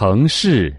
城市。